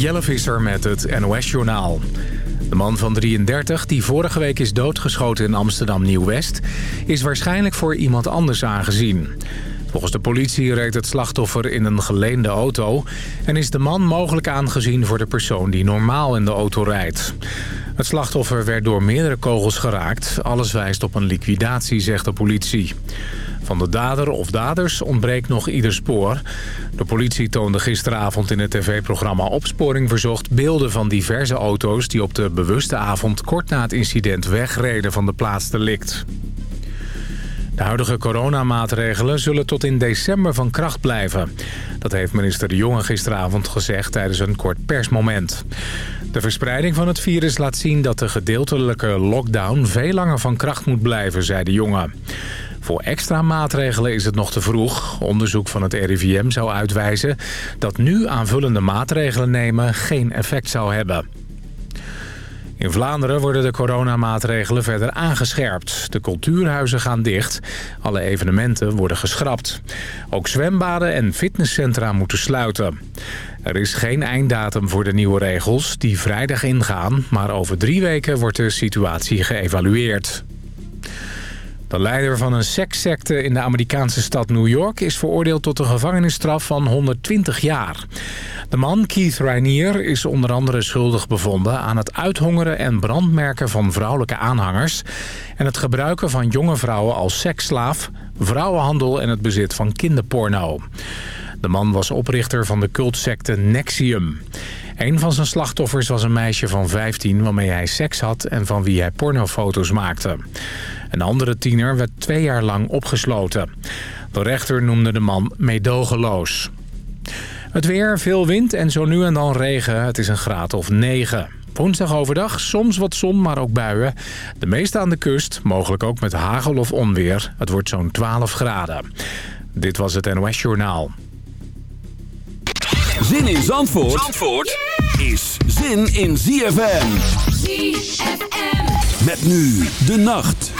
Jelle Visser met het NOS-journaal. De man van 33, die vorige week is doodgeschoten in Amsterdam Nieuw-West... is waarschijnlijk voor iemand anders aangezien. Volgens de politie reed het slachtoffer in een geleende auto... en is de man mogelijk aangezien voor de persoon die normaal in de auto rijdt. Het slachtoffer werd door meerdere kogels geraakt. Alles wijst op een liquidatie, zegt de politie. Van de dader of daders ontbreekt nog ieder spoor. De politie toonde gisteravond in het tv-programma Opsporing Verzocht... beelden van diverse auto's die op de bewuste avond... kort na het incident wegreden van de plaats delict. De huidige coronamaatregelen zullen tot in december van kracht blijven. Dat heeft minister De Jonge gisteravond gezegd tijdens een kort persmoment. De verspreiding van het virus laat zien dat de gedeeltelijke lockdown veel langer van kracht moet blijven, zei De Jonge. Voor extra maatregelen is het nog te vroeg. Onderzoek van het RIVM zou uitwijzen dat nu aanvullende maatregelen nemen geen effect zou hebben. In Vlaanderen worden de coronamaatregelen verder aangescherpt. De cultuurhuizen gaan dicht. Alle evenementen worden geschrapt. Ook zwembaden en fitnesscentra moeten sluiten. Er is geen einddatum voor de nieuwe regels die vrijdag ingaan... maar over drie weken wordt de situatie geëvalueerd. De leider van een sekssecte in de Amerikaanse stad New York... is veroordeeld tot een gevangenisstraf van 120 jaar. De man, Keith Rainier, is onder andere schuldig bevonden... aan het uithongeren en brandmerken van vrouwelijke aanhangers... en het gebruiken van jonge vrouwen als seksslaaf... vrouwenhandel en het bezit van kinderporno. De man was oprichter van de cultsecte Nexium. Een van zijn slachtoffers was een meisje van 15 waarmee hij seks had... en van wie hij pornofoto's maakte. Een andere tiener werd twee jaar lang opgesloten. De rechter noemde de man meedogenloos. Het weer, veel wind en zo nu en dan regen. Het is een graad of 9. Woensdag overdag, soms wat zon, maar ook buien. De meeste aan de kust, mogelijk ook met hagel of onweer. Het wordt zo'n 12 graden. Dit was het NOS Journaal. Zin in Zandvoort, Zandvoort is zin in ZFM. ZFM. Met nu de nacht.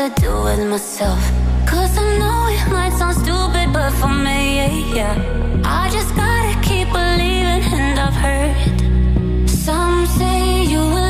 to do with myself. Cause I know it might sound stupid But for me, yeah, yeah. I just gotta keep believing and I've heard Some say you will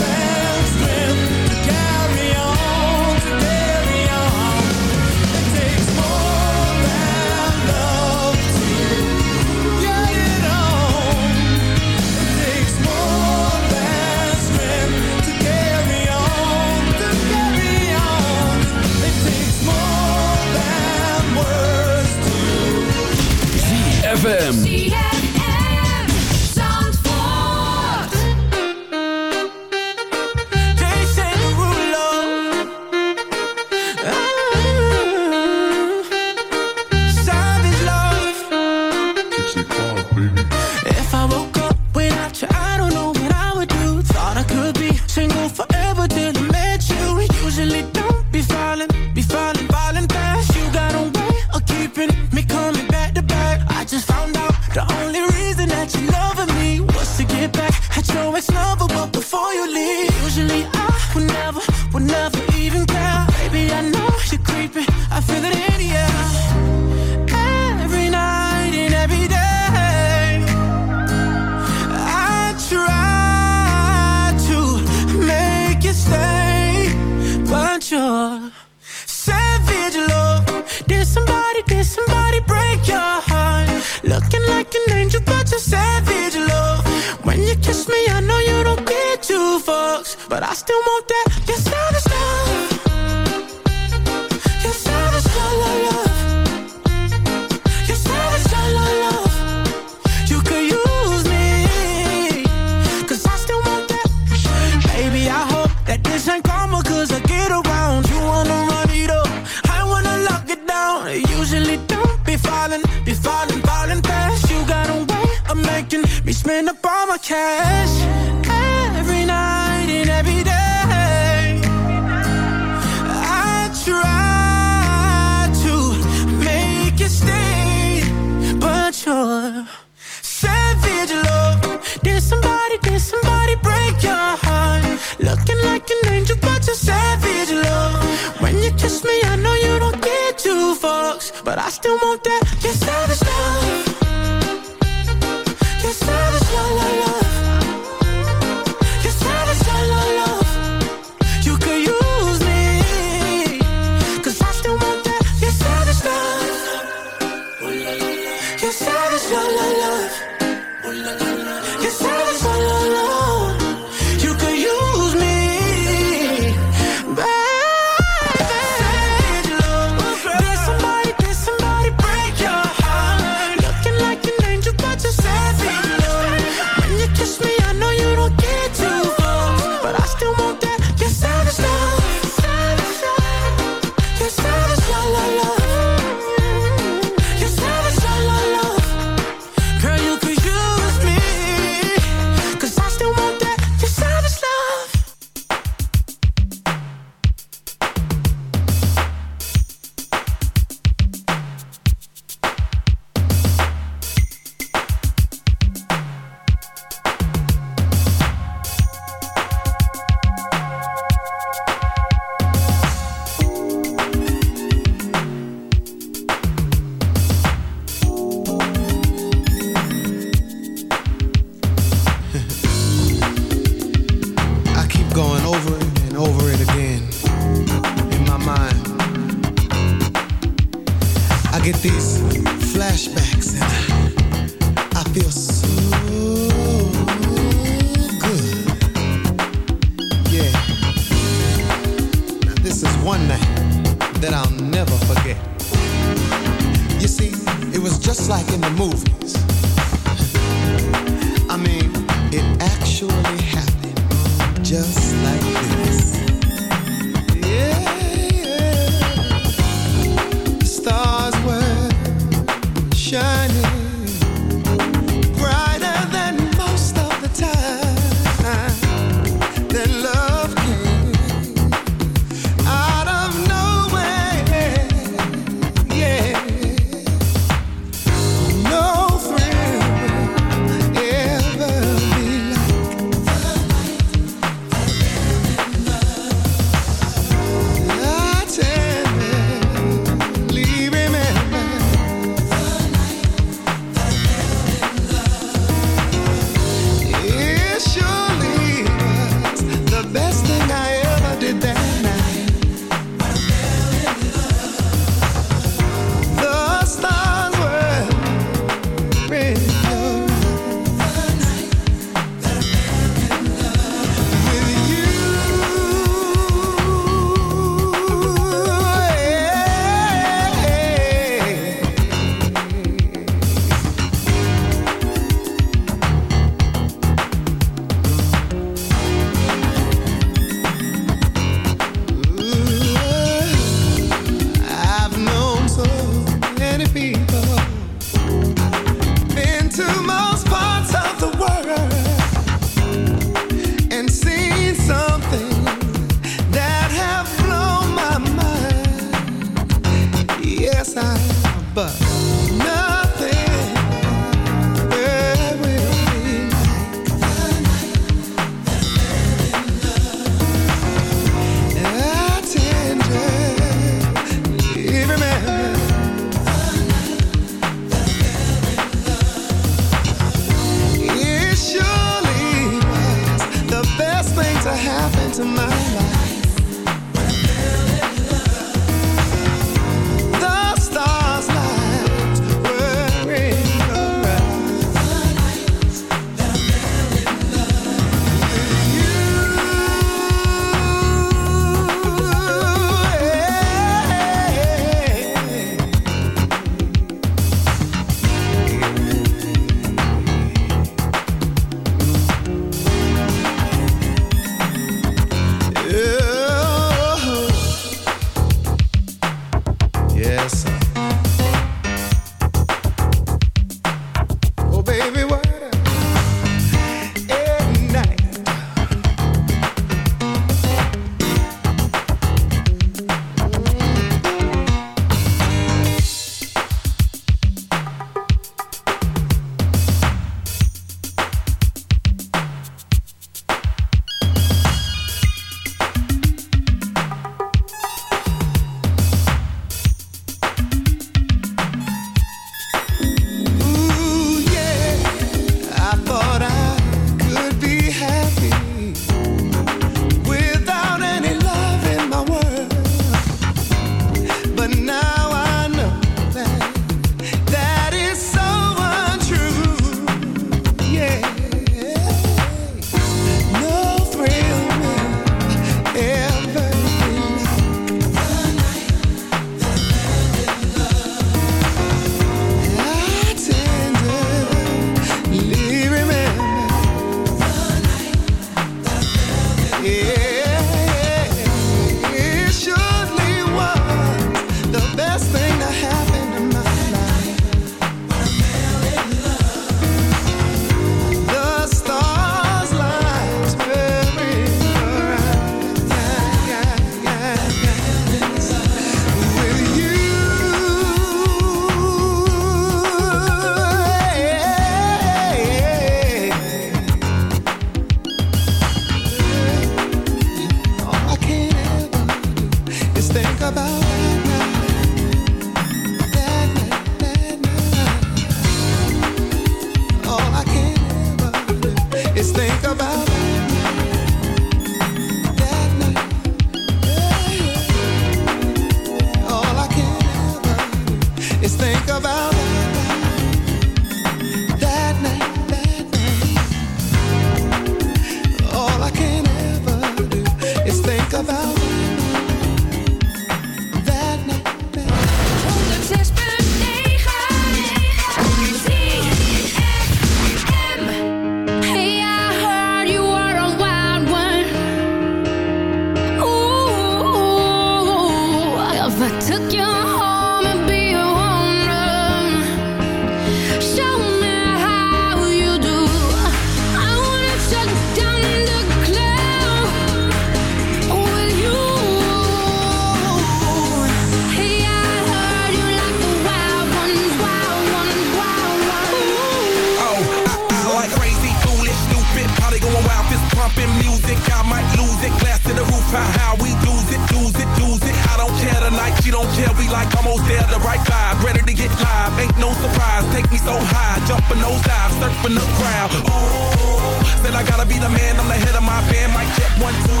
so high, jumping those dives, surfing the crowd. Ooh, said I gotta be the man, I'm the head of my band, mic check one, two.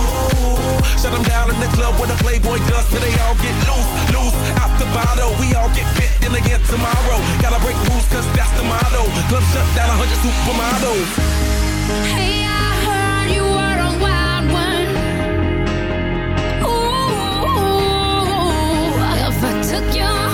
Shut them down in the club where the Playboy does, till they all get loose, loose, out the bottle. We all get fit in again tomorrow. Gotta break rules, cause that's the motto. Club shut down, 100 supermodels. Hey, I heard you were a wild one. Ooh, if I took you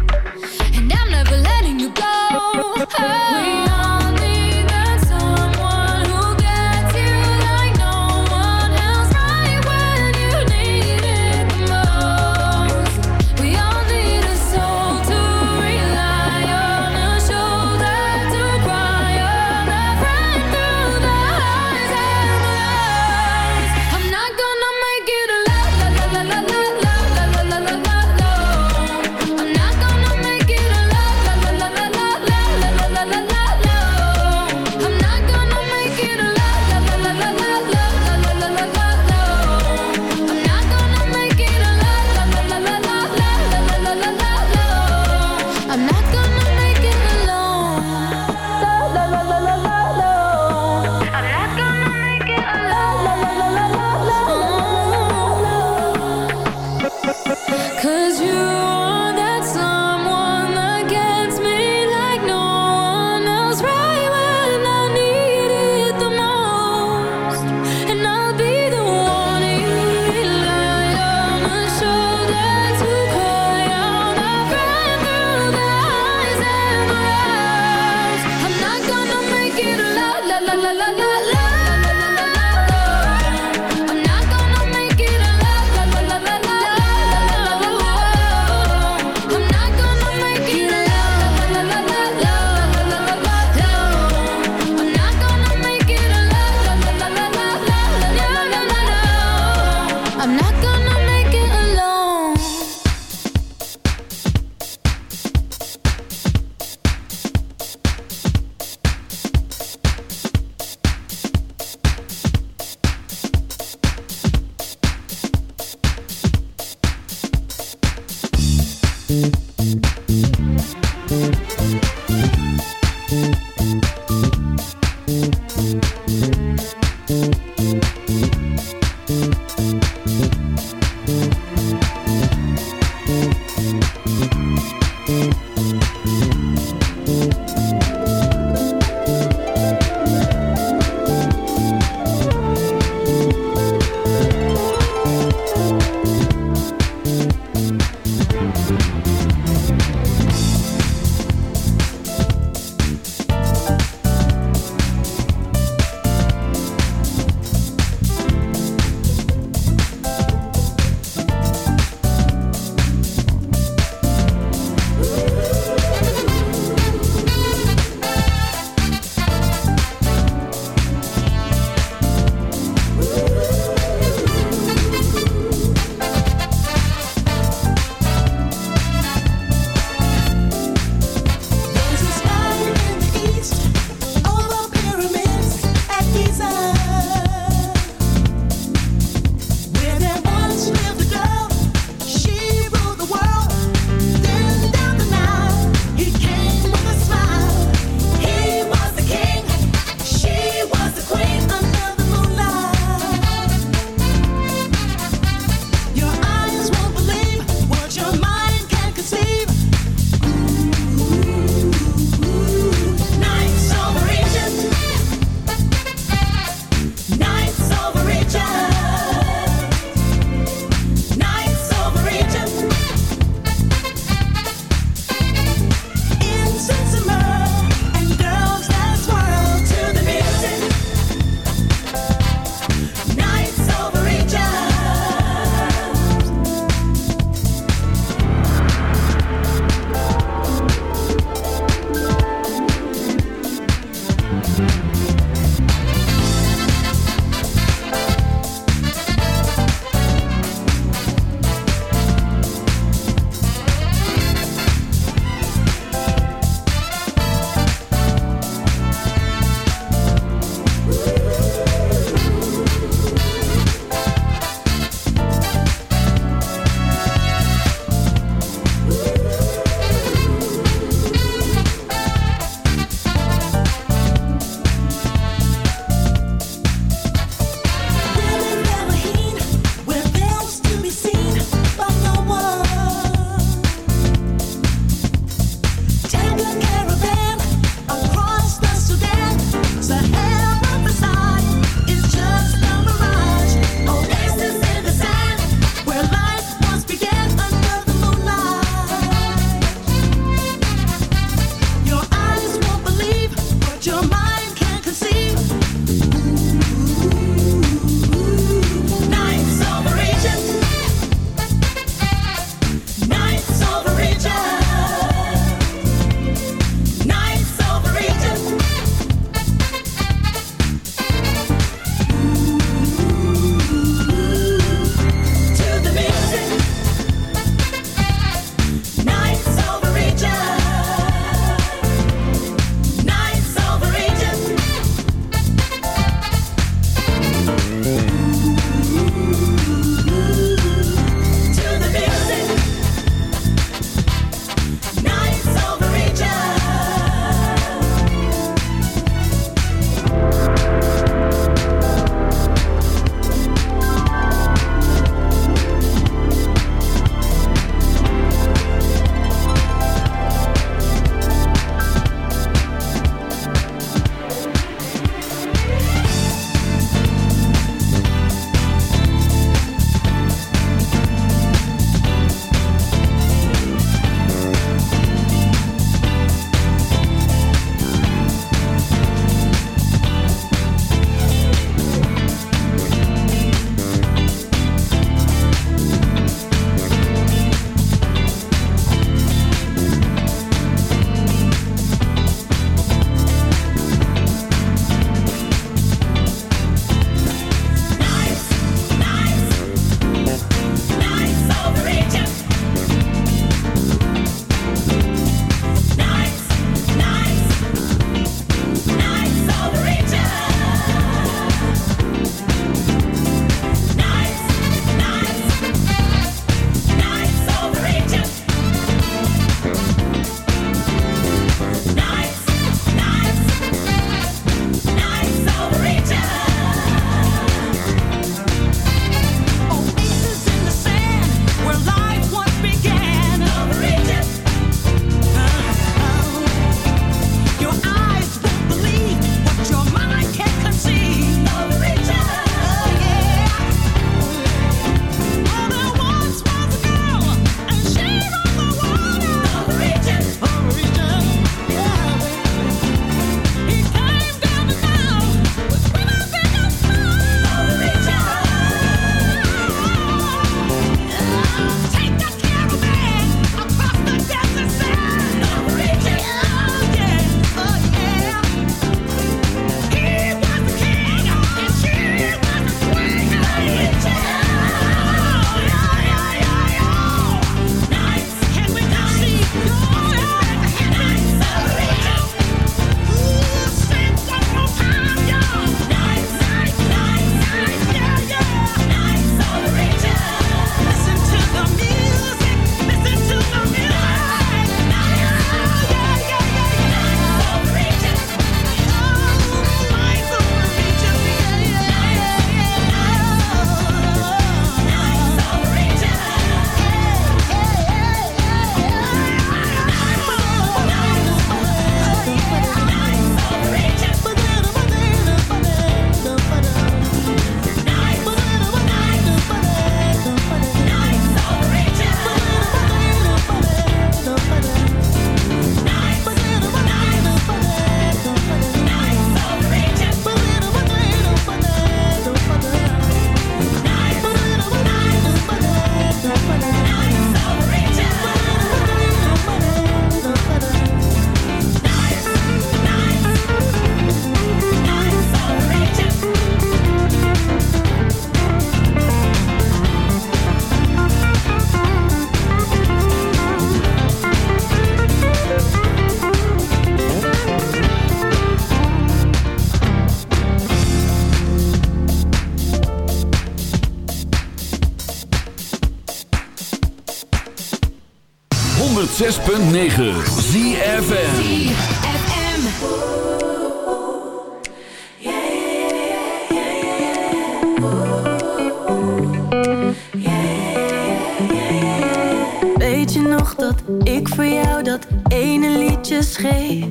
Weet je nog dat ik voor jou dat ene liedje schreef.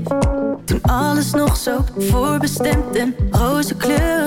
Toen alles nog zo voorbestemd en roze kleur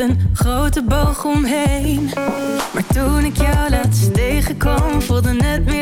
een grote boog omheen. Maar toen ik jou laatst tegenkwam, voelde het meer